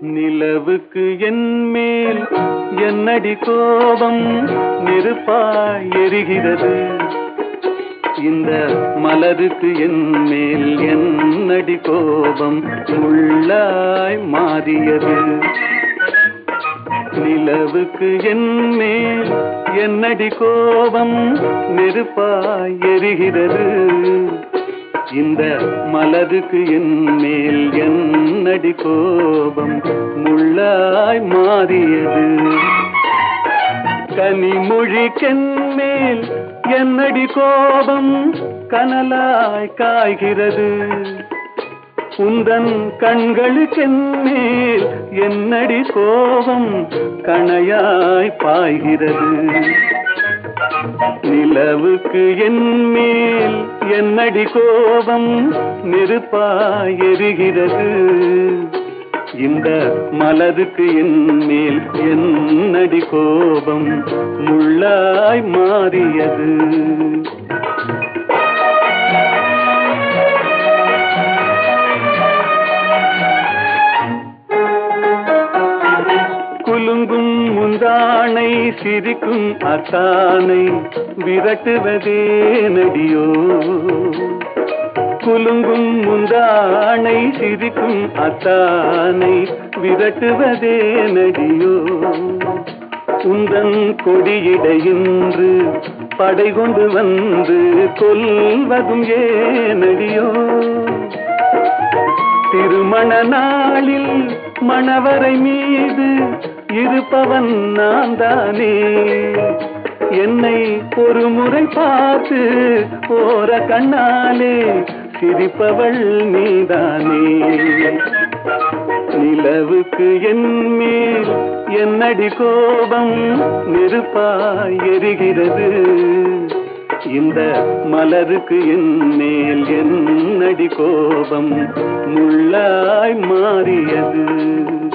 நிலவுக்கு என் மேல் என்னடி கோபம் நெருப்பாய் எரிகிறது. இந்த மலருக்கு என் மேல் என்னடி கோபம் முள்ளாய் மாறியது. நிலவுக்கு என் மேல் என்னடி கோபம் நெருப்பாய் எரிகிறது. இந்த மலருக்கு என் மேல் என்னடி கோபம்? முள்ளாய் மாறியது. கனிமொழிக்கென் மேல் என்னடி கோபம்? கனலாய் காய்கிறது. உந்தன் கண்களுக்கென் மேல் என்னடி கோபம்? கணையாய் பாய்கிறது. நிலவுக்கு என் மேல் என்னடி கோபம் நெருப்பாயெருகிறது இந்த மலருக்கு என் மேல் என்னடி கோபம் முள்ளாய் மாறியது. குலுங்கும் சிரிக்கும் அத்தானை விரட்டுவதே நடியோ. குலுங்கும் முந்தானை சிரிக்கும் அத்தானை விரட்டுவதே நடியோ. உந்தன் கொடியிடையின்று படை கொண்டு வந்து கொல்வதும் ஏனடியோ திருமண நாளில் மணவரை மீது இருப்பவன் நான் தானே என்னை ஒரு முறை பார்த்து போற கண்ணாலே சிரிப்பவள் நீதானே. நிலவுக்கு என் மேல் என்னடி கோபம் நெருப்பாய் எரிகிறது. இந்த மலருக்கு என் மேல் என்னடி கோபம் முள்ளாய் மாறியது.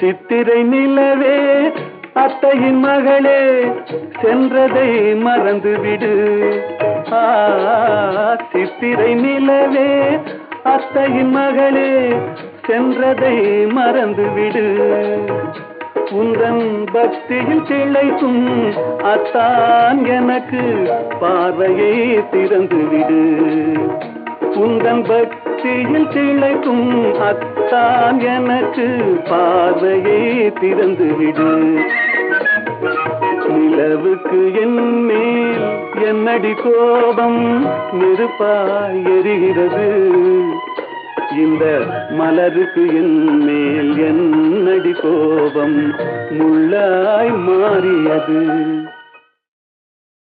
சித்திரை நிலவே அத்தையின் மகளே சென்றதை மறந்துவிடு. ஆ சித்திரை நிலவே அத்தையின் மகளே சென்றதை மறந்துவிடு. உந்தன் பக்தியில் திளைக்கும் அத்தான் எனக்கு பார்வையை திறந்துவிடு. உந்தன் பக்தி காட்சியில் திளைக்கும் அத்தான் எனக்கு பார்வையை திறந்துவிடு. நிலவுக்கு என் மேல் என்னடி கோபம் நெருப்பாய் எரிகிறது. இந்த மலருக்கு என் மேல் என்னடி கோபம் முள்ளாய் மாறியது.